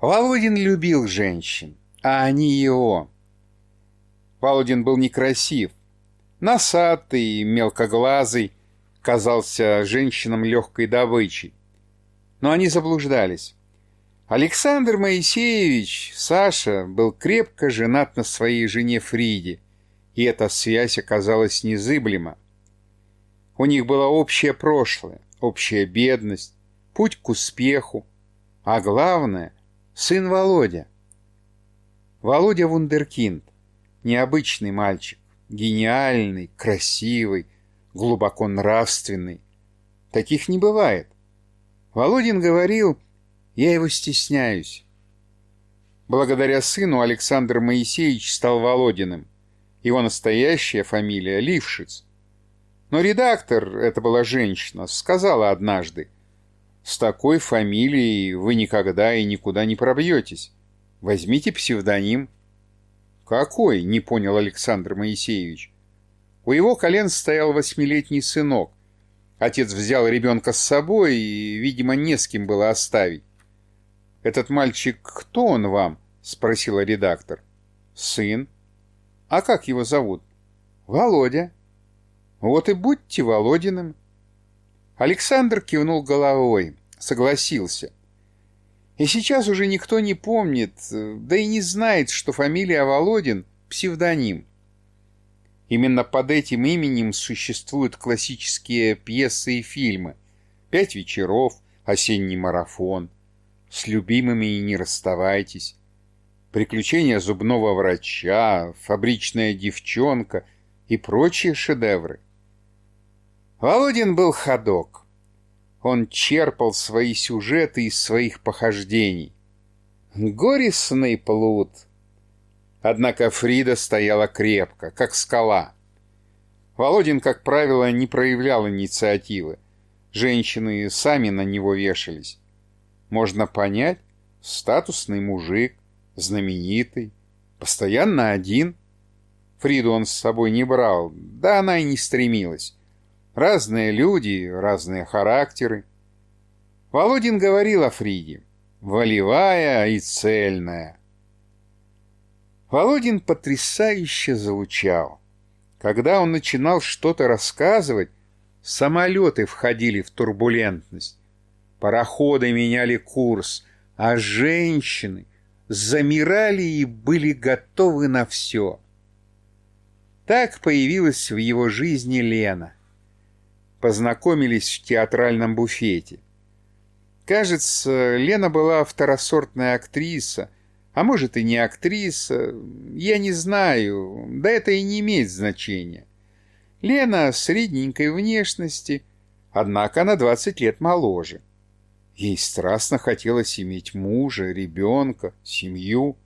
Володин любил женщин, а они его. Володин был некрасив, носатый, мелкоглазый, казался женщинам легкой добычей. Но они заблуждались. Александр Моисеевич, Саша, был крепко женат на своей жене Фриде, и эта связь оказалась незыблема. У них было общее прошлое, общая бедность, путь к успеху, а главное — сын Володя. Володя Вундеркинд, необычный мальчик, гениальный, красивый, глубоко нравственный. Таких не бывает. Володин говорил, я его стесняюсь. Благодаря сыну Александр Моисеевич стал Володиным. Его настоящая фамилия Лившиц. Но редактор, это была женщина, сказала однажды, «С такой фамилией вы никогда и никуда не пробьетесь. Возьмите псевдоним». «Какой?» — не понял Александр Моисеевич. У его колен стоял восьмилетний сынок. Отец взял ребенка с собой, и, видимо, не с кем было оставить. «Этот мальчик, кто он вам?» — спросила редактор. «Сын». «А как его зовут?» «Володя». «Вот и будьте Володиным». Александр кивнул головой, согласился. И сейчас уже никто не помнит, да и не знает, что фамилия Володин — псевдоним. Именно под этим именем существуют классические пьесы и фильмы «Пять вечеров», «Осенний марафон», «С любимыми и не расставайтесь», «Приключения зубного врача», «Фабричная девчонка» и прочие шедевры. Володин был ходок. Он черпал свои сюжеты из своих похождений. Горестный плут — Однако Фрида стояла крепко, как скала. Володин, как правило, не проявлял инициативы. Женщины сами на него вешались. Можно понять, статусный мужик, знаменитый, постоянно один. Фриду он с собой не брал, да она и не стремилась. Разные люди, разные характеры. Володин говорил о Фриде. Волевая и цельная. Володин потрясающе звучал. Когда он начинал что-то рассказывать, самолеты входили в турбулентность, пароходы меняли курс, а женщины замирали и были готовы на все. Так появилась в его жизни Лена. Познакомились в театральном буфете. Кажется, Лена была второсортная актриса — а может и не актриса, я не знаю, да это и не имеет значения. Лена средненькой внешности, однако на 20 лет моложе. Ей страстно хотелось иметь мужа, ребенка, семью.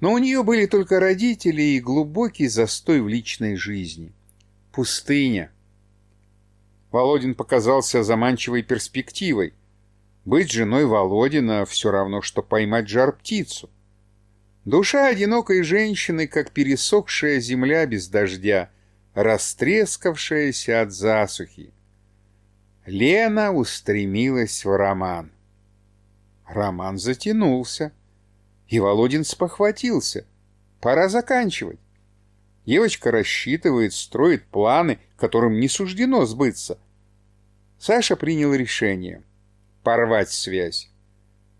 Но у нее были только родители и глубокий застой в личной жизни. Пустыня. Володин показался заманчивой перспективой. Быть женой Володина все равно, что поймать жар-птицу. Душа одинокой женщины, как пересохшая земля без дождя, растрескавшаяся от засухи. Лена устремилась в роман. Роман затянулся, и Володин спохватился. Пора заканчивать. Девочка рассчитывает, строит планы, которым не суждено сбыться. Саша принял решение — порвать связь.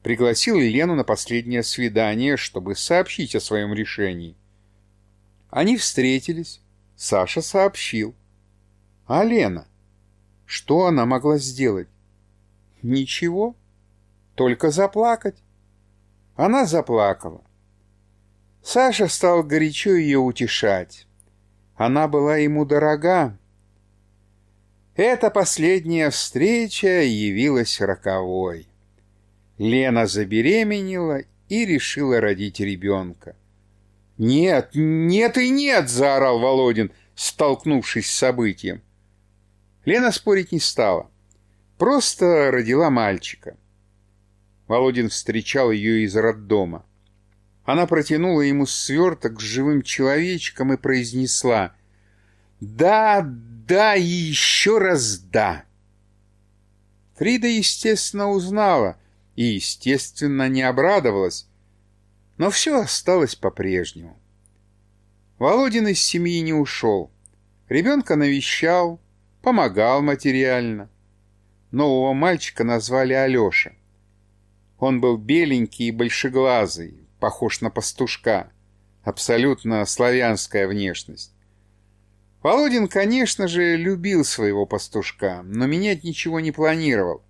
Пригласил Лену на последнее свидание, чтобы сообщить о своем решении. Они встретились. Саша сообщил. А Лена? Что она могла сделать? Ничего. Только заплакать. Она заплакала. Саша стал горячо ее утешать. Она была ему дорога, эта последняя встреча явилась роковой. Лена забеременела и решила родить ребенка. «Нет, нет и нет!» — заорал Володин, столкнувшись с событием. Лена спорить не стала. Просто родила мальчика. Володин встречал ее из роддома. Она протянула ему сверток с живым человечком и произнесла «Да, да и еще раз да. Фрида, естественно, узнала, и, естественно, не обрадовалась, но все осталось по-прежнему. Володин из семьи не ушел. Ребенка навещал, помогал материально. Нового мальчика назвали Алеша. Он был беленький и большеглазый, похож на пастушка. Абсолютно славянская внешность. Володин, конечно же, любил своего пастушка, но менять ничего не планировал.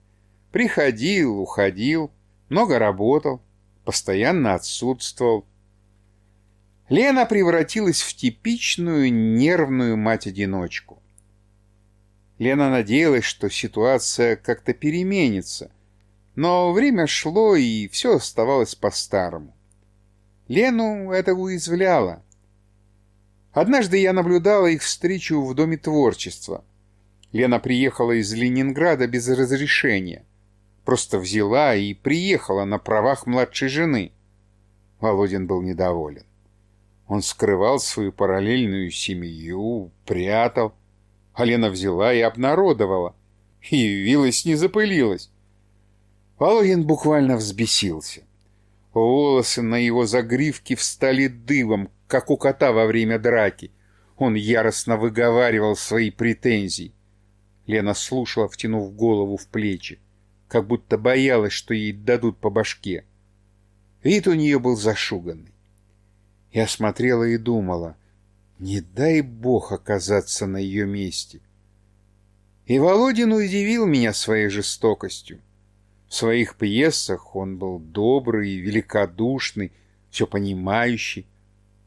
Приходил, уходил, много работал, постоянно отсутствовал. Лена превратилась в типичную нервную мать-одиночку. Лена надеялась, что ситуация как-то переменится, но время шло, и все оставалось по-старому. Лену это уязвляло. Однажды я наблюдала их встречу в Доме творчества. Лена приехала из Ленинграда без разрешения. Просто взяла и приехала на правах младшей жены. Володин был недоволен. Он скрывал свою параллельную семью, прятал. А Лена взяла и обнародовала. И явилась, не запылилась. Володин буквально взбесился. Волосы на его загривке встали дыбом, как у кота во время драки. Он яростно выговаривал свои претензии. Лена слушала, втянув голову в плечи, как будто боялась, что ей дадут по башке. Вид у нее был зашуганный. Я смотрела и думала, не дай бог оказаться на ее месте. И Володин удивил меня своей жестокостью. В своих пьесах он был добрый, великодушный, все понимающий.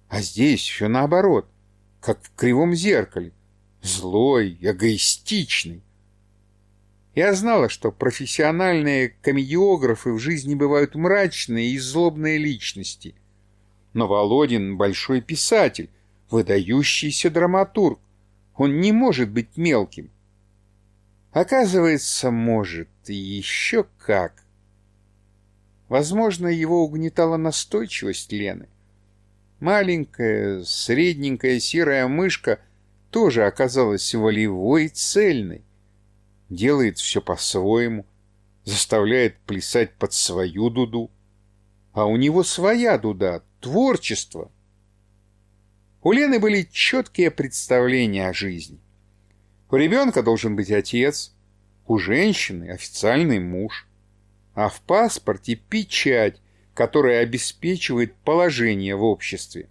А здесь все наоборот, как в кривом зеркале. Злой, эгоистичный. Я знала, что профессиональные комедиографы в жизни бывают мрачные и злобные личности. Но Володин — большой писатель, выдающийся драматург. Он не может быть мелким. Оказывается, может, и еще как. Возможно, его угнетала настойчивость Лены. Маленькая, средненькая серая мышка тоже оказалась волевой и цельной. Делает все по-своему, заставляет плясать под свою дуду. А у него своя дуда, творчество. У Лены были четкие представления о жизни. У ребенка должен быть отец, у женщины официальный муж, а в паспорте печать, которая обеспечивает положение в обществе.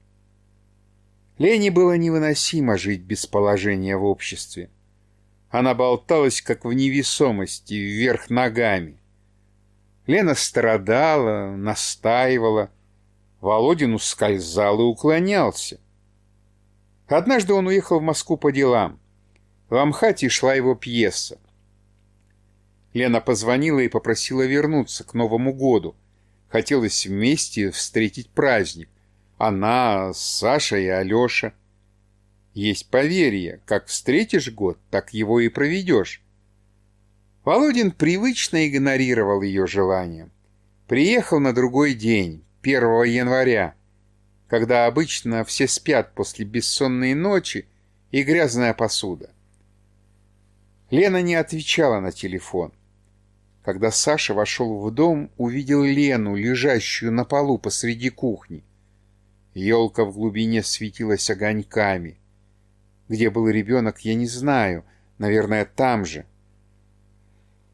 Лене было невыносимо жить без положения в обществе. Она болталась, как в невесомости, вверх ногами. Лена страдала, настаивала. Володин ускользал и уклонялся. Однажды он уехал в Москву по делам. В Амхате шла его пьеса. Лена позвонила и попросила вернуться к Новому году. Хотелось вместе встретить праздник. Она, Саша и Алеша. Есть поверье, как встретишь год, так его и проведешь. Володин привычно игнорировал ее желание. Приехал на другой день, 1 января, когда обычно все спят после бессонной ночи и грязная посуда. Лена не отвечала на телефон. Когда Саша вошел в дом, увидел Лену, лежащую на полу посреди кухни. Елка в глубине светилась огоньками. Где был ребенок, я не знаю. Наверное, там же.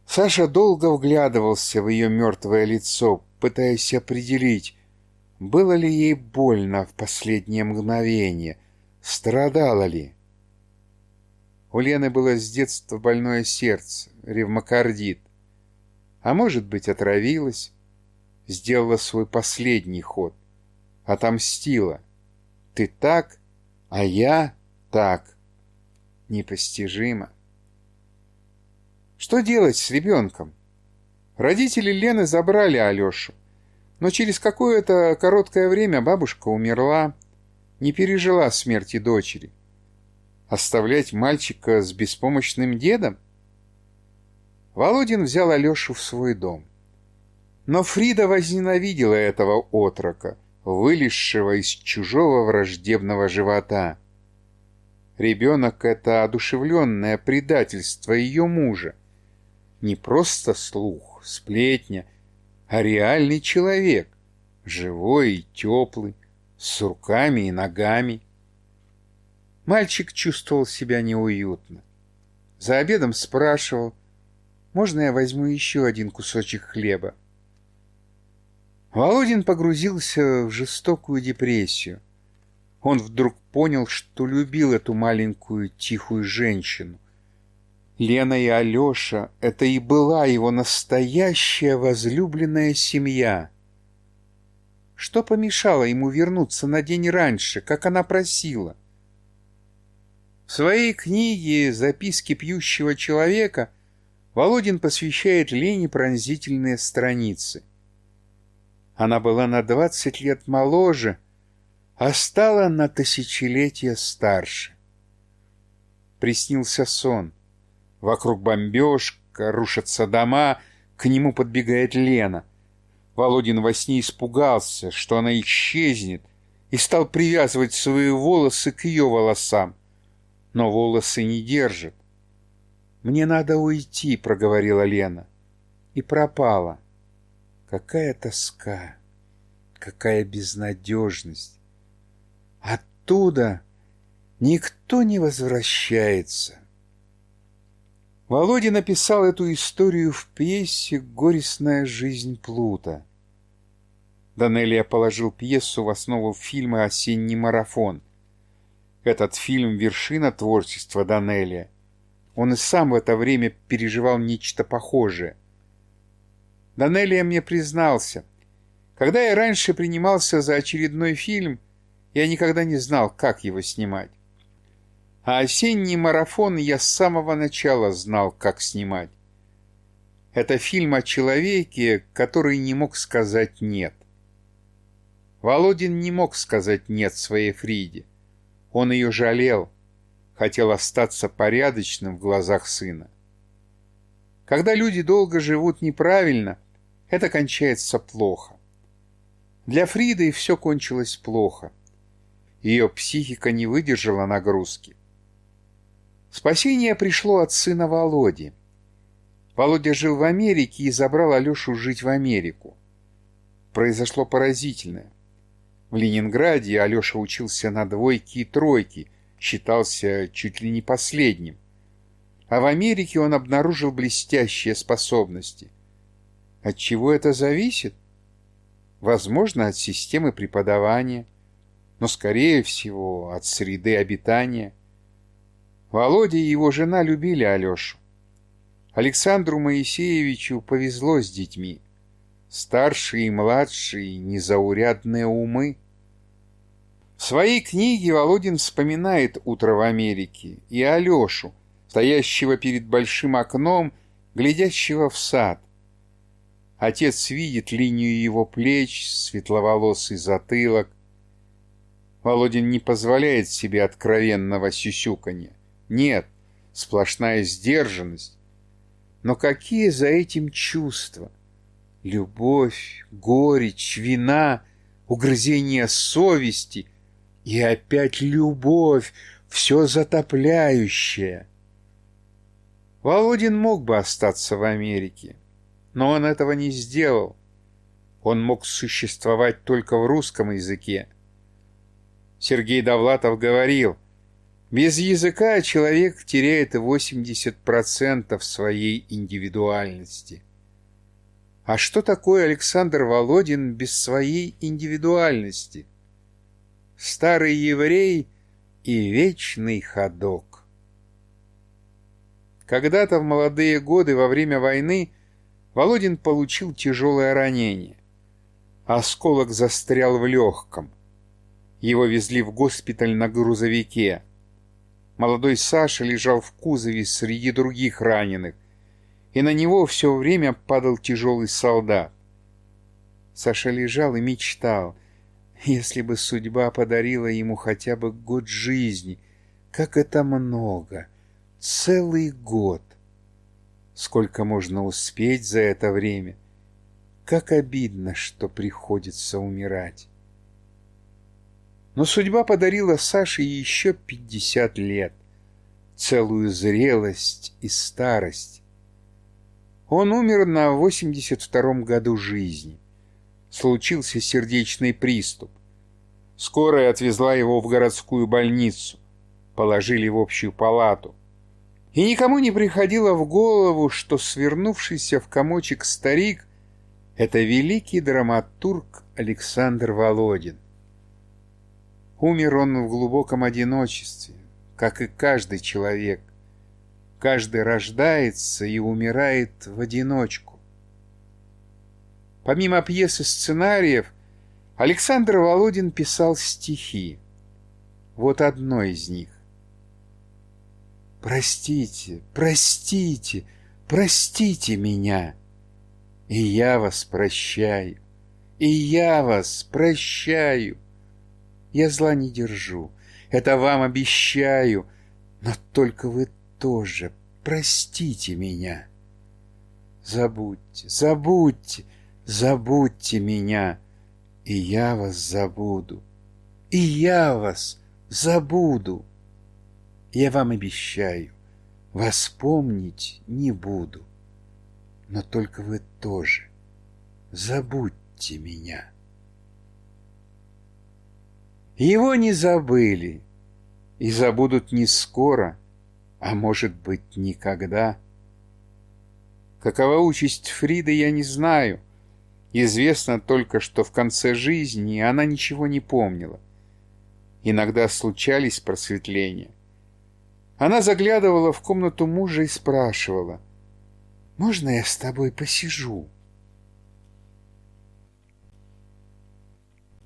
Саша долго вглядывался в ее мертвое лицо, пытаясь определить, было ли ей больно в последнее мгновение, страдала ли. У Лены было с детства больное сердце, ревмокардит. А может быть, отравилась, сделала свой последний ход, отомстила. Ты так, а я так. Непостижимо. Что делать с ребенком? Родители Лены забрали Алешу, но через какое-то короткое время бабушка умерла, не пережила смерти дочери. Оставлять мальчика с беспомощным дедом? Володин взял Алешу в свой дом. Но Фрида возненавидела этого отрока, вылезшего из чужого враждебного живота. Ребенок — это одушевленное предательство ее мужа. Не просто слух, сплетня, а реальный человек, живой и теплый, с руками и ногами. Мальчик чувствовал себя неуютно. За обедом спрашивал, можно я возьму еще один кусочек хлеба? Володин погрузился в жестокую депрессию. Он вдруг понял, что любил эту маленькую тихую женщину. Лена и Алеша — это и была его настоящая возлюбленная семья. Что помешало ему вернуться на день раньше, как она просила? В своей книге «Записки пьющего человека» Володин посвящает Лене пронзительные страницы. Она была на двадцать лет моложе, а стала на тысячелетие старше. Приснился сон. Вокруг бомбежка, рушатся дома, к нему подбегает Лена. Володин во сне испугался, что она исчезнет, и стал привязывать свои волосы к ее волосам. Но волосы не держат. «Мне надо уйти», — проговорила Лена. И пропала. Какая тоска, какая безнадежность. Оттуда никто не возвращается. Володя написал эту историю в пьесе «Горестная жизнь Плута». Данелия положил пьесу в основу фильма «Осенний марафон». Этот фильм — вершина творчества Данелия. Он и сам в это время переживал нечто похожее. Данелия мне признался. Когда я раньше принимался за очередной фильм, я никогда не знал, как его снимать. А осенний марафон я с самого начала знал, как снимать. Это фильм о человеке, который не мог сказать «нет». Володин не мог сказать «нет» своей Фриде. Он ее жалел, хотел остаться порядочным в глазах сына. Когда люди долго живут неправильно – это кончается плохо. Для Фриды все кончилось плохо. Ее психика не выдержала нагрузки. Спасение пришло от сына Володи. Володя жил в Америке и забрал Алешу жить в Америку. Произошло поразительное. В Ленинграде Алеша учился на двойке и тройке, считался чуть ли не последним. А в Америке он обнаружил блестящие способности – от чего это зависит? Возможно, от системы преподавания, но, скорее всего, от среды обитания. Володя и его жена любили Алешу. Александру Моисеевичу повезло с детьми. Старшие и младшие, незаурядные умы. В своей книге Володин вспоминает утро в Америке и Алешу, стоящего перед большим окном, глядящего в сад. Отец видит линию его плеч, светловолосый затылок. Володин не позволяет себе откровенного сюсюканья. Нет, сплошная сдержанность. Но какие за этим чувства? Любовь, горечь, вина, угрызение совести и опять любовь, все затопляющее. Володин мог бы остаться в Америке, но он этого не сделал. Он мог существовать только в русском языке. Сергей Довлатов говорил, без языка человек теряет 80% своей индивидуальности. А что такое Александр Володин без своей индивидуальности? Старый еврей и вечный ходок. Когда-то в молодые годы во время войны Володин получил тяжелое ранение. Осколок застрял в легком. Его везли в госпиталь на грузовике. Молодой Саша лежал в кузове среди других раненых, и на него все время падал тяжелый солдат. Саша лежал и мечтал, если бы судьба подарила ему хотя бы год жизни, как это много, целый год. Сколько можно успеть за это время? Как обидно, что приходится умирать. Но судьба подарила Саше еще пятьдесят лет, целую зрелость и старость. Он умер на 82-м году жизни. Случился сердечный приступ. Скорая отвезла его в городскую больницу. Положили в общую палату. И никому не приходило в голову, что свернувшийся в комочек старик — это великий драматург Александр Володин. Умер он в глубоком одиночестве, как и каждый человек. Каждый рождается и умирает в одиночку. Помимо пьес и сценариев, Александр Володин писал стихи. Вот одно из них. «Простите, простите, простите меня, и я вас прощаю, и я вас прощаю. Я зла не держу, это вам обещаю, но только вы тоже простите меня. Забудьте, забудьте, забудьте меня, и я вас забуду, и я вас забуду. Я вам обещаю, вас помнить не буду, но только вы тоже забудьте меня. Его не забыли и забудут не скоро, а может быть, никогда. Какова участь Фриды, я не знаю. Известно только, что в конце жизни она ничего не помнила. Иногда случались просветления. Она заглядывала в комнату мужа и спрашивала, «Можно я с тобой посижу?»